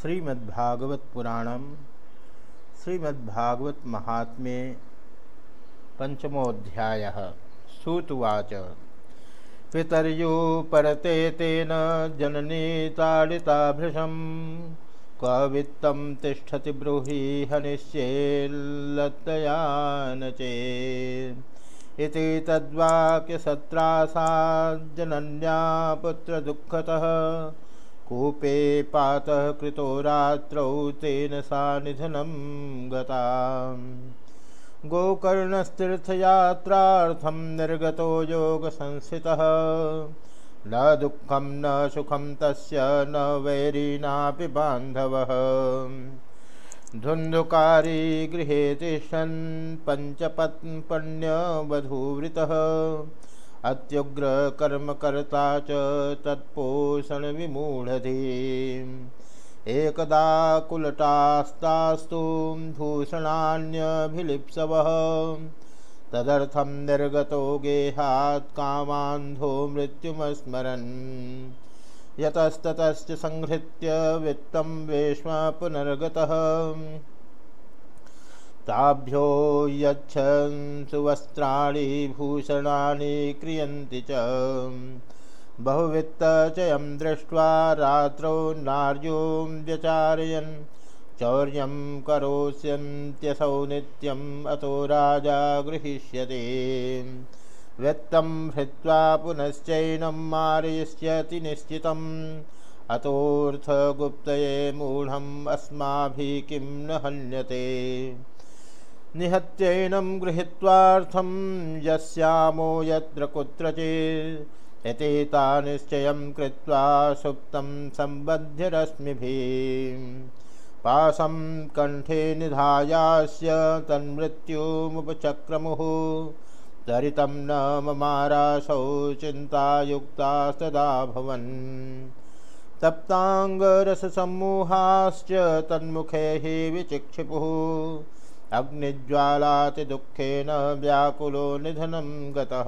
श्रीमद्भागवत पुराणम श्रीमद्भागवत महात्म्य पंचमोध्याय सूतवाच। पितर्यो परते तेन जननी ताड़िताभृशम कवित्तम तिष्ठति ब्रूहि हनिश्चेल्लतया न इति तद्वाक्यसत्रासाज्जनन्या पुत्रदुःखतः कूपे पातः कृतो रात्रौ तेन सा निधनं गता गोकर्णस्तीर्थयात्रार्थं निर्गतो योगसंस्थितः। न दुःखं, न सुखं तस्य न वैरीणापि बान्धवः। धुन्धुकारी गृहे तिष्ठन् पञ्चपत्पण्यवधूवृतः अत्युग्र कर्मकर्ता च तत्पोषण विमूढ़धि। एकदा कुलटास्तास्तु भूषणान्यभिलिप्सवः। तदर्थं निर्गतो गेहात् कामान्धो मृत्युमस्मरन्। संहृत्य वित्तं वेश्म पुनर्गतः। ताभ्यो यच्छन् सुवस्त्राणि भूषणानि क्रियन्ति च। बहुवित्तचयं दृष्ट्वा रात्रौ नार्यों व्यचारयन्। चौर्यं करोष्यन्त्यसौ नित्यम् अतो राजा गृहीष्यते। व्यत्तं हृत्वा पुनश्चैनं मारयिष्यति निश्चितम्। अतोऽर्थगुप्तये मूढम् अस्माभिः किं न हन्यते। निहत्यैनं गृहीत्वार्थं यस्यामो यत्र कुत्रचित् निश्चयं कृत्वा सुप्तं सम्बध्य रश्मिभिः पाशं कण्ठे निधायास्य तन्मृत्युमुपचक्रमुः तरितं न ममारासौ चिन्तायुक्तास्तदा भवन्। तप्ताङ्गरससम्मूहाश्च तन्मुखे हि विचिक्षिपुः। अग्निज्वालातिदुःखेन व्याकुलो निधनं गतः।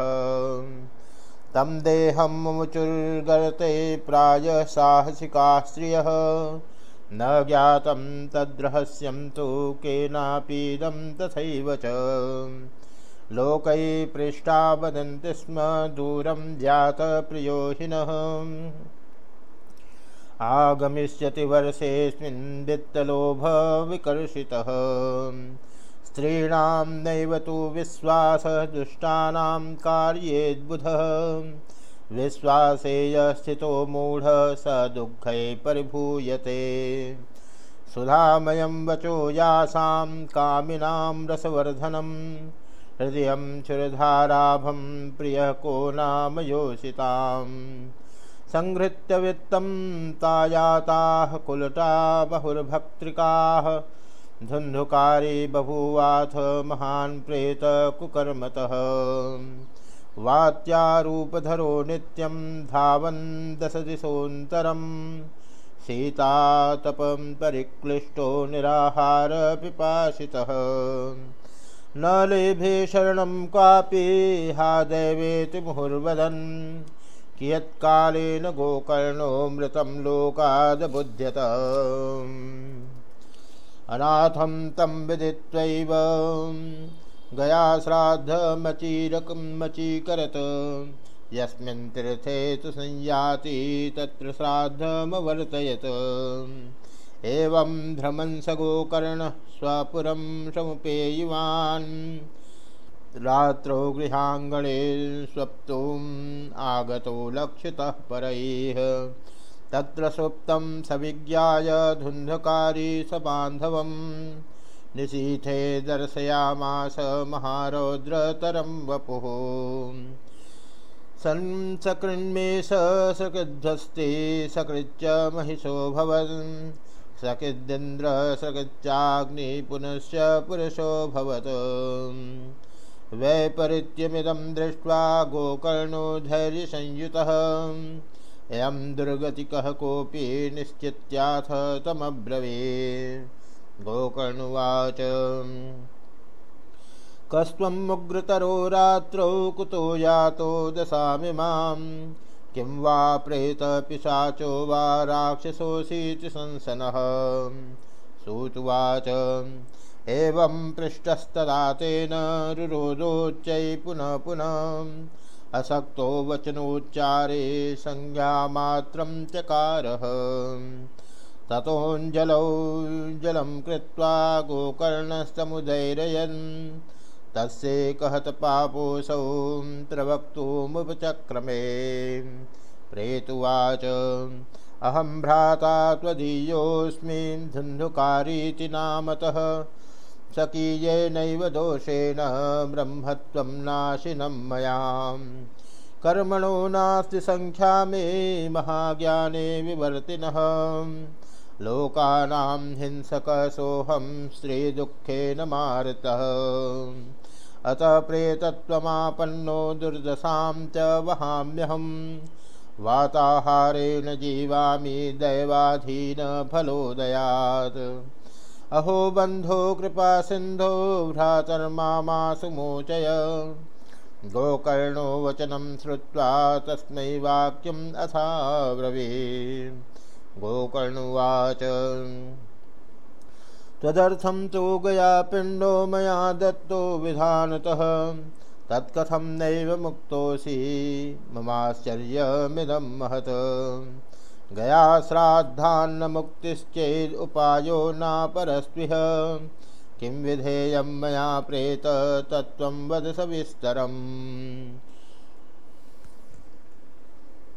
तं देहं मुचुर्गर्ते प्रायः साहसिका स्त्रियः। न ज्ञातं तद्रहस्यं तु केनापीदं तथैव च। लोकै पृष्ठा वदन्ति स्म दूरं जातप्रियोहिनः आगमिष्यति वर्षेऽस्मिन् वित्तलोभविकर्षितः स्त्रीणां नैव तु विश्वासः दुष्टानां विश्वासे स्थितो मूढः स दुःखै परिभूयते। सुधामयं वचो यासां कामिनां रसवर्धनं। हृदयं क्षुरधाराभं प्रियः को नाम योषिताम्। संहृत्य वित्तं कुलटा बहुर्भक्त्रिकाः धुन्धुकारी बभूवाथ महान् प्रेतकुकर्मतः वात्यारूपधरो नित्यं धावन् दशदिशोऽन्तरं सीतातपं परिक्लिष्टो निराहारपिपासितः न लेभे शरणं क्वापि हा दैवेति मुहुर्वदन्। कियत्कालेन गोकर्णो मृतं लोकादबुध्यत। अनाथं तम विदित्वैव। गया श्राद्धमचीरकं मचीकरत्। यस्मिन् तीर्थे तु संयाति, तत्र श्राद्धमवर्तयत्। एवं भ्रमन् स गोकर्णः स्वपुरं समुपेयिवान्। रात्रौ गृहाङ्गणे स्वप्तुम् आगतो लक्षितः परैः। तत्र सुप्तं सविज्ञाय धुन्धकारी स बान्धवं निशीथे दर्शयामास महारौद्रतरं वपुः। संसकृन्मेष सकृध्वस्ते सकृच्च महिषोऽभवन्। सकृदिन्द्र सकृच्चाग्नि पुनश्च पुरुषोऽभवत् वैपरीत्यमिदं दृष्ट्वा गोकर्णो धैर्यसंयुतः। अयं दुर्गतिकः कोऽपि निश्चित्याथ तमब्रवे गोकर्णुवाच। कस्त्वं मुग्रतरो रात्रौ कुतो यातो दशामि माँ। किं वा प्रेतपिशाचो वा राक्षसोऽसीति संसनः। सूतुवाच। एवं पृष्टस्तदा तेन रुरोदोच्चै पुनः पुनः। असक्तो वचनोच्चारे संज्ञामात्रं चकारः। ततोऽञ्जलौ जलं कृत्वा गोकर्णस्तमुदैरयन् तस्य कहत पापोऽसौ प्रवक्तुमुपचक्रमे प्रेतुवाच, अहं भ्राता त्वदीयोऽस्मि, धुन्धुकारीति नामतः। स्वकीयेनैव दोषेण ब्रह्मत्वं नाशिनं मयां कर्मणो नास्ति संख्या मे महाज्ञाने विवर्तिनः। लोकानां हिंसकसोऽहं स्त्रीदुःखेन मारुतः। अतः प्रेतत्वमापन्नो दुर्दशां च वहाम्यहं वाताहारेण जीवामि दैवाधीनफलोदयात् अहो बन्धो कृपा सिन्धो भ्रातर्मामासु मोचय गोकर्णो वचनं श्रुत्वा तस्मै वाक्यम् अथाब्रवीत् गोकर्णुवाच। तदर्थं तु गया पिण्डो मया दत्तो विधानतः। तत्कथं नैव मुक्तोऽसि। ममाश्चर्यमिदं महत्। गया श्राद्धान्नमुक्तिश्चेद् उपायो नापरस्पृह किं विधेयं मया प्रेत तत्व वद सविस्तरम्।